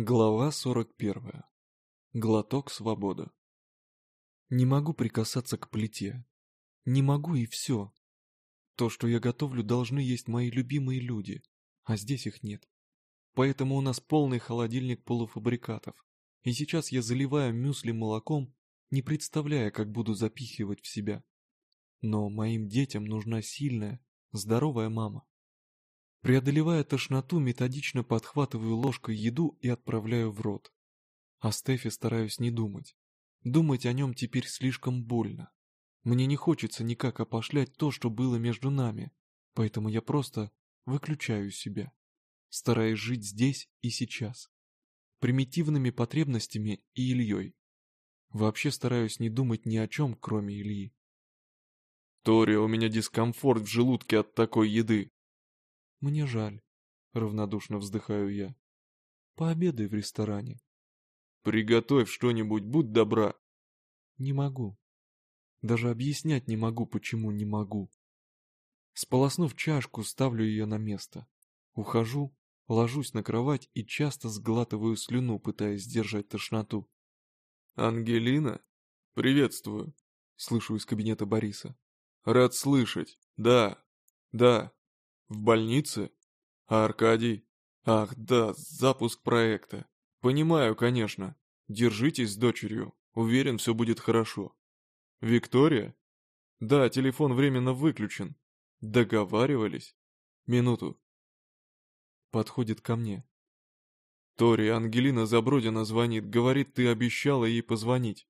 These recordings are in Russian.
Глава 41. Глоток свободы. Не могу прикасаться к плите. Не могу и все. То, что я готовлю, должны есть мои любимые люди, а здесь их нет. Поэтому у нас полный холодильник полуфабрикатов. И сейчас я заливаю мюсли молоком, не представляя, как буду запихивать в себя. Но моим детям нужна сильная, здоровая мама. Преодолевая тошноту, методично подхватываю ложкой еду и отправляю в рот. О Стефе стараюсь не думать. Думать о нем теперь слишком больно. Мне не хочется никак опошлять то, что было между нами, поэтому я просто выключаю себя, стараясь жить здесь и сейчас. Примитивными потребностями и Ильей. Вообще стараюсь не думать ни о чем, кроме Ильи. «Тори, у меня дискомфорт в желудке от такой еды», мне жаль, равнодушно вздыхаю я. Пообедай в ресторане. Приготовь что-нибудь, будь добра. Не могу. Даже объяснять не могу, почему не могу. Сполоснув чашку, ставлю ее на место. Ухожу, ложусь на кровать и часто сглатываю слюну, пытаясь сдержать тошноту. «Ангелина? Приветствую!» Слышу из кабинета Бориса. «Рад слышать. Да, да, в больнице? А Аркадий? Ах, да, запуск проекта. Понимаю, конечно. Держитесь с дочерью. Уверен, все будет хорошо. Виктория? Да, телефон временно выключен. Договаривались? Минуту. Подходит ко мне. Тори, Ангелина Забродина звонит, говорит, ты обещала ей позвонить.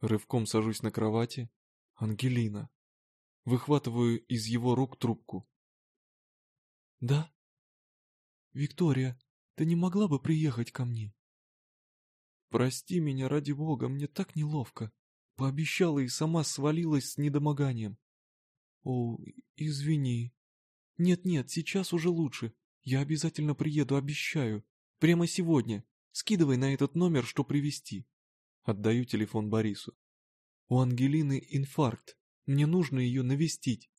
Рывком сажусь на кровати. Ангелина. Выхватываю из его рук трубку. «Да?» «Виктория, ты не могла бы приехать ко мне?» «Прости меня, ради бога, мне так неловко. Пообещала и сама свалилась с недомоганием». «О, извини». «Нет-нет, сейчас уже лучше. Я обязательно приеду, обещаю. Прямо сегодня. Скидывай на этот номер, что привезти». Отдаю телефон Борису. «У Ангелины инфаркт. Мне нужно ее навестить».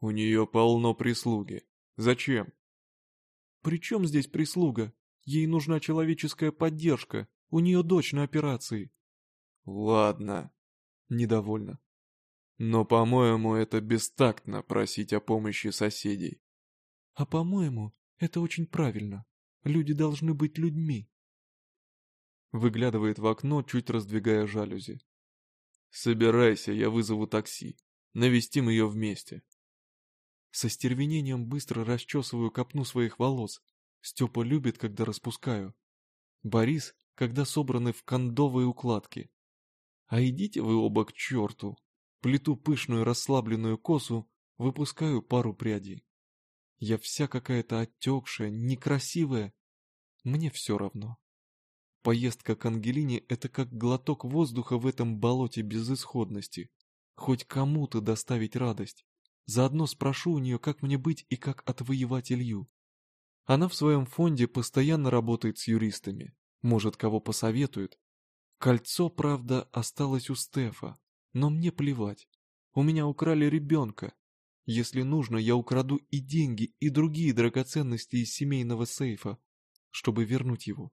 «У нее полно прислуги. Зачем? При чем здесь прислуга? Ей нужна человеческая поддержка. У нее дочь на операции. Ладно. Недовольно. Но, по-моему, это бестактно просить о помощи соседей. А по-моему, это очень правильно. Люди должны быть людьми. Выглядывает в окно, чуть раздвигая жалюзи. Собирайся, я вызову такси. Навестим ее вместе. Со стервенением быстро расчесываю копну своих волос. Степа любит, когда распускаю. Борис, когда собраны в кондовые укладки. А идите вы оба к черту. Плету пышную расслабленную косу, выпускаю пару прядей. Я вся какая-то отекшая, некрасивая. Мне все равно. Поездка к Ангелине — это как глоток воздуха в этом болоте безысходности. Хоть кому-то доставить радость. Заодно спрошу у нее, как мне быть и как отвоевать Илью. Она в своем фонде постоянно работает с юристами. Может, кого посоветует. Кольцо, правда, осталось у Стефа. Но мне плевать. У меня украли ребенка. Если нужно, я украду и деньги, и другие драгоценности из семейного сейфа, чтобы вернуть его.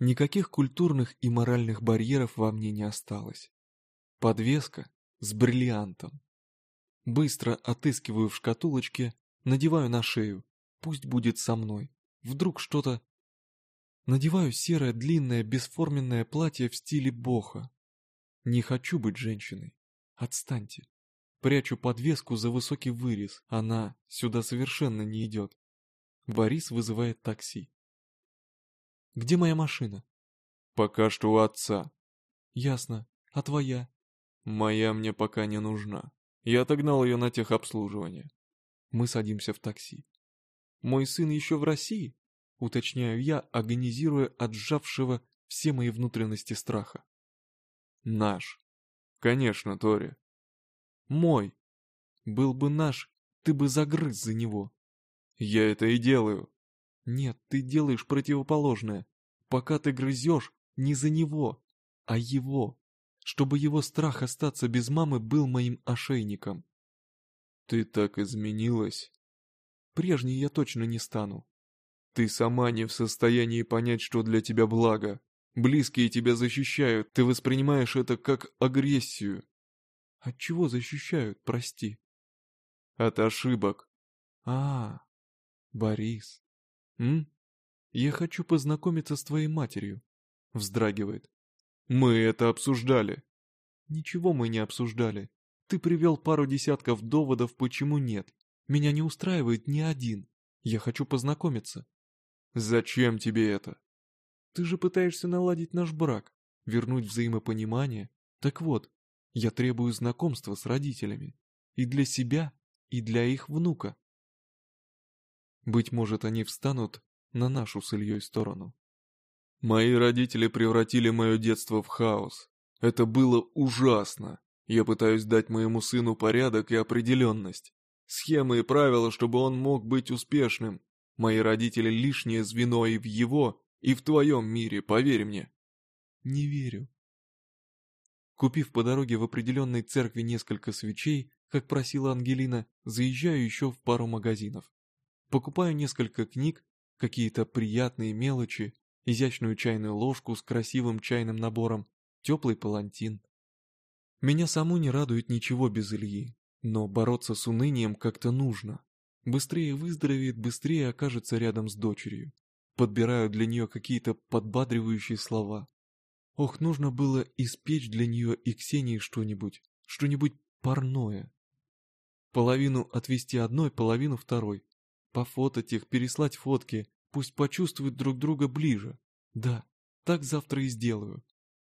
Никаких культурных и моральных барьеров во мне не осталось. Подвеска с бриллиантом. Быстро отыскиваю в шкатулочке, надеваю на шею. Пусть будет со мной. Вдруг что-то... Надеваю серое длинное бесформенное платье в стиле боха. Не хочу быть женщиной. Отстаньте. Прячу подвеску за высокий вырез. Она сюда совершенно не идет. Борис вызывает такси. «Где моя машина?» «Пока что у отца». «Ясно. А твоя?» «Моя мне пока не нужна». Я отогнал ее на техобслуживание. Мы садимся в такси. Мой сын еще в России? Уточняю я, агонизируя от сжавшего все мои внутренности страха. Наш. Конечно, Тори. Мой. Был бы наш, ты бы загрыз за него. Я это и делаю. Нет, ты делаешь противоположное. Пока ты грызешь, не за него, а его чтобы его страх остаться без мамы был моим ошейником. Ты так изменилась. Прежней я точно не стану. Ты сама не в состоянии понять, что для тебя благо. Близкие тебя защищают, ты воспринимаешь это как агрессию. От чего защищают, прости? От ошибок. А, Борис. М? Я хочу познакомиться с твоей матерью. Вздрагивает. Мы это обсуждали. Ничего мы не обсуждали. Ты привел пару десятков доводов, почему нет. Меня не устраивает ни один. Я хочу познакомиться. Зачем тебе это? Ты же пытаешься наладить наш брак, вернуть взаимопонимание. Так вот, я требую знакомства с родителями. И для себя, и для их внука. Быть может, они встанут на нашу с Ильей сторону. Мои родители превратили мое детство в хаос. Это было ужасно. Я пытаюсь дать моему сыну порядок и определенность. Схемы и правила, чтобы он мог быть успешным. Мои родители лишнее звено и в его, и в твоем мире, поверь мне. Не верю. Купив по дороге в определенной церкви несколько свечей, как просила Ангелина, заезжаю еще в пару магазинов. Покупаю несколько книг, какие-то приятные мелочи, изящную чайную ложку с красивым чайным набором, теплый палантин. Меня саму не радует ничего без Ильи, но бороться с унынием как-то нужно. Быстрее выздоровеет, быстрее окажется рядом с дочерью. Подбираю для нее какие-то подбадривающие слова. Ох, нужно было испечь для нее и Ксении что-нибудь, что-нибудь парное. Половину отвести одной, половину второй. Пофотать их, переслать фотки, пусть почувствуют друг друга ближе. Да, так завтра и сделаю.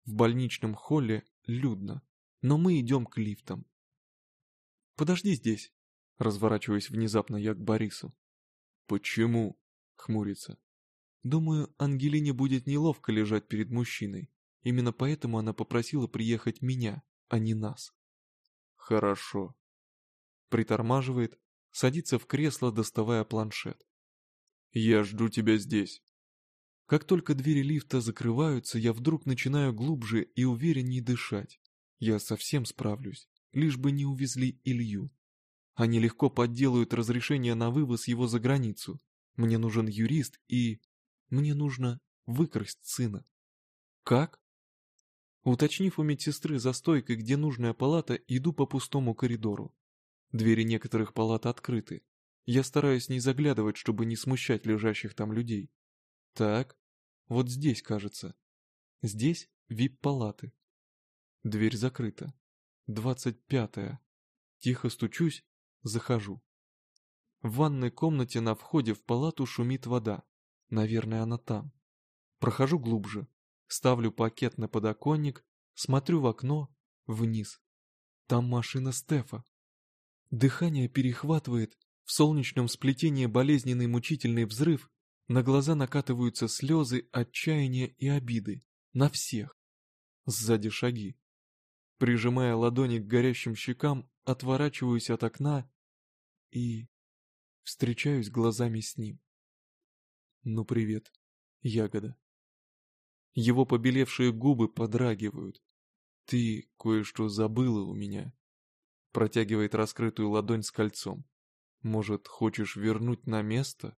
В больничном холле людно, но мы идем к лифтам. «Подожди здесь», — разворачиваюсь внезапно я к Борису. «Почему?» — хмурится. «Думаю, Ангелине будет неловко лежать перед мужчиной. Именно поэтому она попросила приехать меня, а не нас». «Хорошо». Притормаживает, садится в кресло, доставая планшет. «Я жду тебя здесь». Как только двери лифта закрываются, я вдруг начинаю глубже и увереннее дышать. Я совсем справлюсь, лишь бы не увезли Илью. Они легко подделают разрешение на вывоз его за границу. Мне нужен юрист и... Мне нужно выкрасть сына. Как? Уточнив у медсестры за стойкой, где нужная палата, иду по пустому коридору. Двери некоторых палат открыты. Я стараюсь не заглядывать, чтобы не смущать лежащих там людей. Так, вот здесь, кажется. Здесь вип-палаты. Дверь закрыта. Двадцать пятая. Тихо стучусь, захожу. В ванной комнате на входе в палату шумит вода. Наверное, она там. Прохожу глубже. Ставлю пакет на подоконник, смотрю в окно, вниз. Там машина Стефа. Дыхание перехватывает, в солнечном сплетении болезненный мучительный взрыв, на глаза накатываются слезы, отчаяния и обиды. На всех. Сзади шаги. Прижимая ладони к горящим щекам, отворачиваюсь от окна и встречаюсь глазами с ним. Ну привет, ягода. Его побелевшие губы подрагивают. Ты кое-что забыла у меня. Протягивает раскрытую ладонь с кольцом. Может, хочешь вернуть на место?